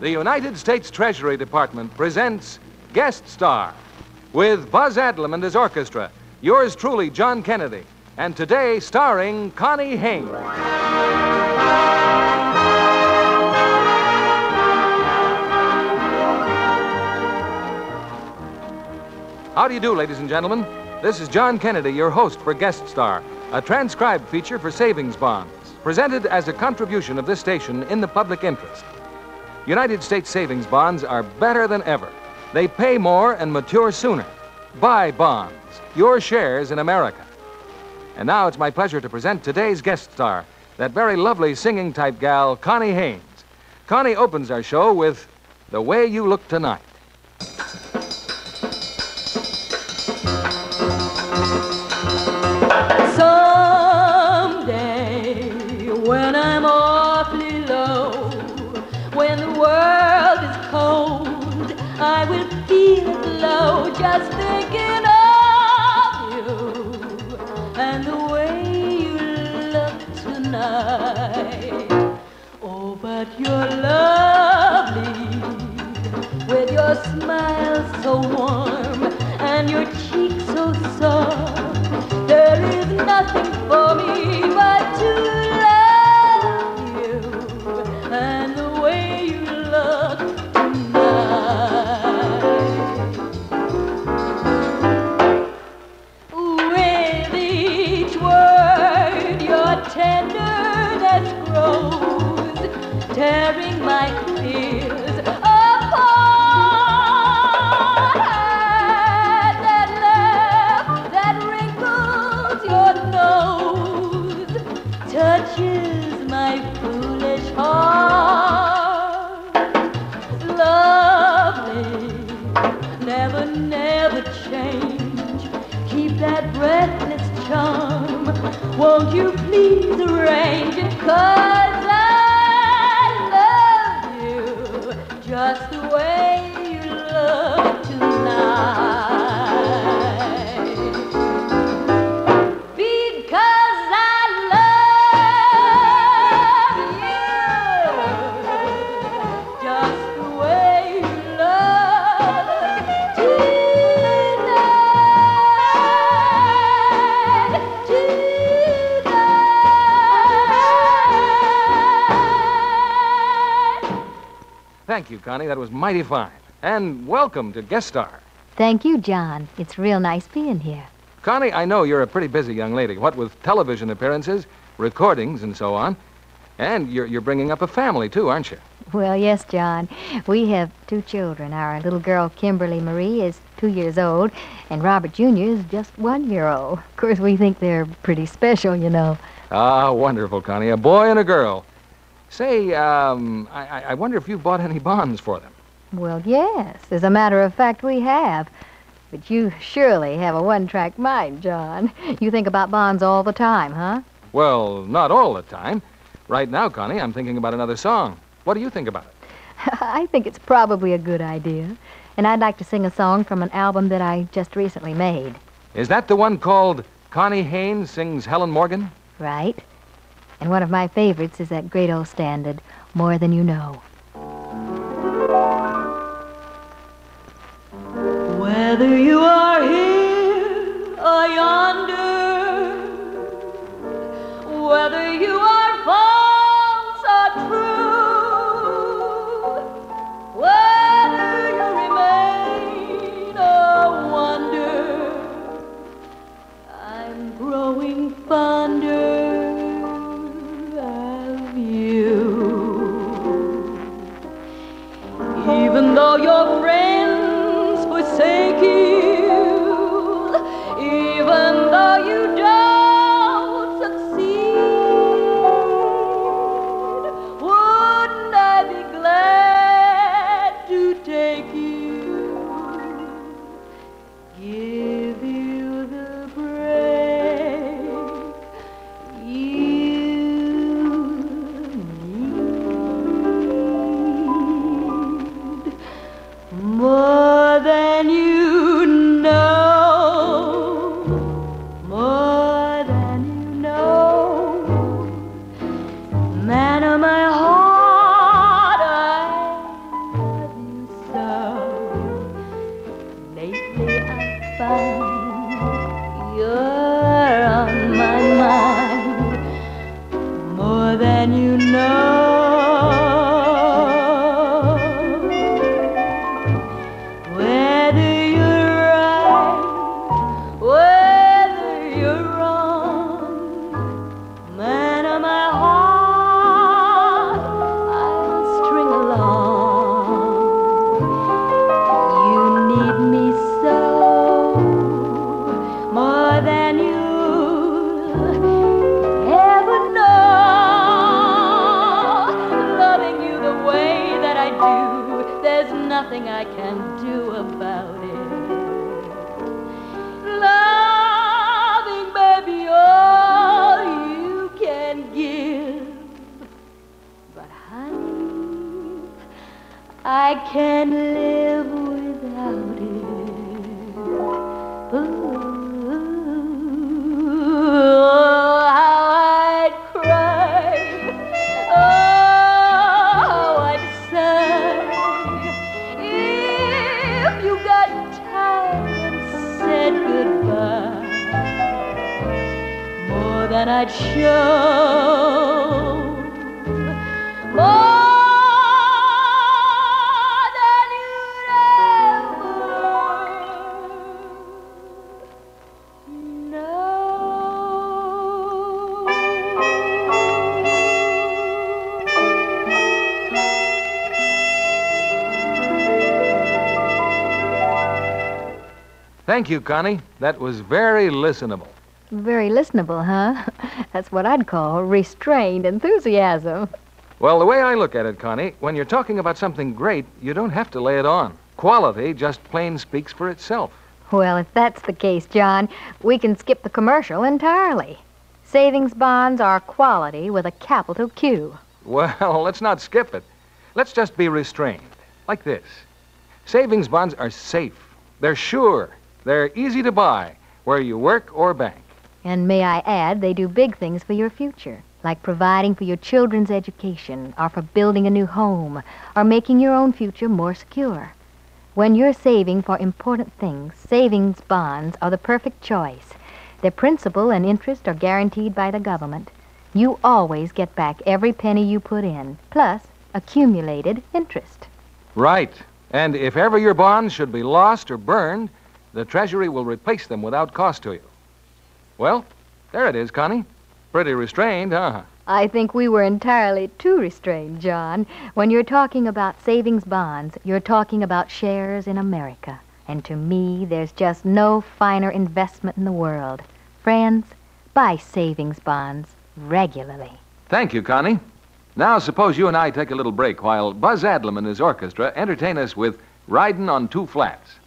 the United States Treasury Department presents Guest Star with Buzz Adlam and his orchestra. Yours truly, John Kennedy. And today, starring Connie Haynes. How do you do, ladies and gentlemen? This is John Kennedy, your host for Guest Star, a transcribed feature for savings bonds, presented as a contribution of this station in the public interest. United States savings bonds are better than ever. They pay more and mature sooner. Buy bonds, your shares in America. And now it's my pleasure to present today's guest star, that very lovely singing type gal, Connie Haynes. Connie opens our show with The Way You Look Tonight. But you're lovely with your smile so warm and your cheeks so soft. There is nothing for Won't you please arrange it? Cause I love you just Thank you, Connie. That was mighty fine. And welcome to Guest Star. Thank you, John. It's real nice being here. Connie, I know you're a pretty busy young lady, what with television appearances, recordings, and so on. And you're, you're bringing up a family, too, aren't you? Well, yes, John. We have two children. Our little girl, Kimberly Marie, is two years old, and Robert Jr. is just one year old. Of course, we think they're pretty special, you know. Ah, wonderful, Connie. A boy and a girl. Say, um, I, I- I wonder if you've bought any bonds for them. Well, yes. As a matter of fact, we have. But you surely have a one track mind, John. You think about bonds all the time, huh? Well, not all the time. Right now, Connie, I'm thinking about another song. What do you think about it? I think it's probably a good idea. And I'd like to sing a song from an album that I just recently made. Is that the one called Connie Haynes Sings Helen Morgan? Right? And one of my favorites is that great old standard, More Than You Know. Whether you are here or yonder, whether you are nothing I can do about it. Loving, baby, all you can give. But honey, I can't live more show. More than you'd ever Thank you, Connie. That was very listenable. Very listenable, huh? That's what I'd call restrained enthusiasm. Well, the way I look at it, Connie, when you're talking about something great, you don't have to lay it on. Quality just plain speaks for itself. Well, if that's the case, John, we can skip the commercial entirely. Savings bonds are quality with a capital Q. Well, let's not skip it. Let's just be restrained. Like this Savings bonds are safe, they're sure, they're easy to buy, where you work or bank. And may I add, they do big things for your future, like providing for your children's education, or for building a new home, or making your own future more secure. When you're saving for important things, savings bonds are the perfect choice. Their principal and interest are guaranteed by the government. You always get back every penny you put in, plus accumulated interest. Right. And if ever your bonds should be lost or burned, the Treasury will replace them without cost to you. Well, there it is, Connie. Pretty restrained, huh? I think we were entirely too restrained, John. When you're talking about savings bonds, you're talking about shares in America. And to me, there's just no finer investment in the world. Friends, buy savings bonds regularly. Thank you, Connie. Now, suppose you and I take a little break while Buzz Adlam and his orchestra entertain us with Riding on Two Flats.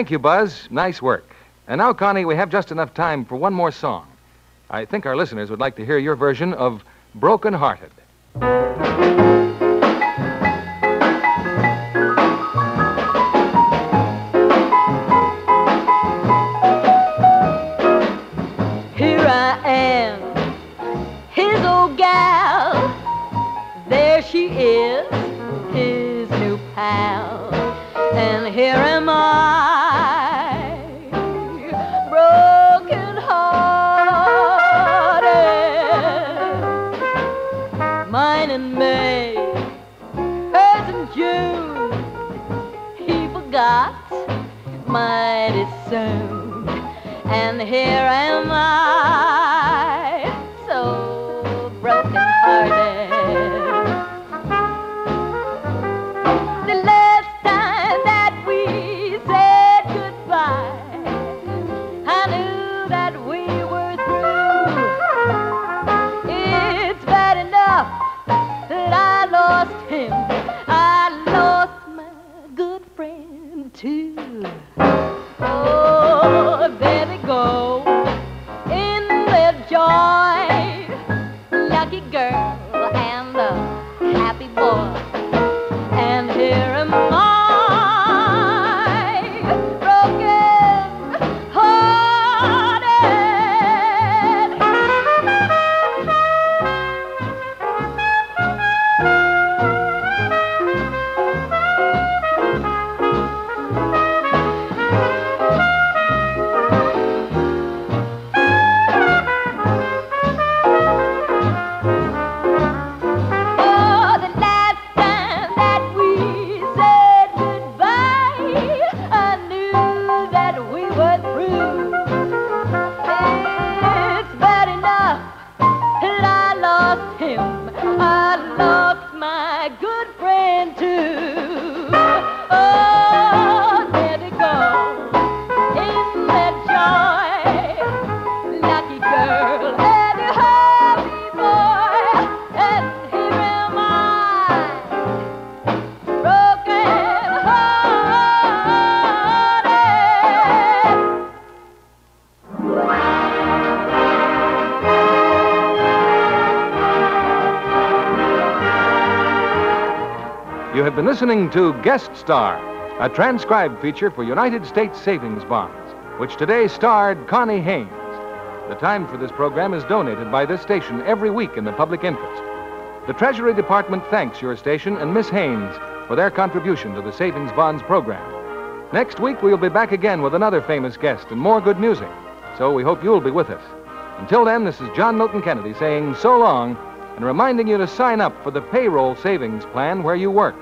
Thank you, Buzz. Nice work. And now, Connie, we have just enough time for one more song. I think our listeners would like to hear your version of Broken Hearted. Here I am, his old gal. There she is, his new pal. And here am I, mighty soon. And here am I, girl and a happy boy. You have been listening to Guest Star, a transcribed feature for United States Savings Bonds, which today starred Connie Haynes. The time for this program is donated by this station every week in the public interest. The Treasury Department thanks your station and Miss Haynes for their contribution to the Savings Bonds program. Next week, we'll be back again with another famous guest and more good music. So we hope you'll be with us. Until then, this is John Milton Kennedy saying so long and reminding you to sign up for the payroll savings plan where you work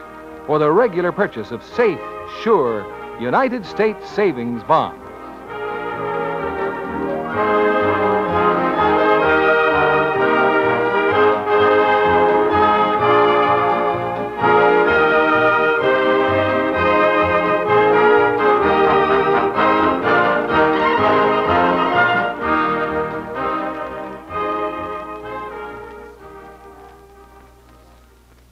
for the regular purchase of safe, sure United States savings bonds.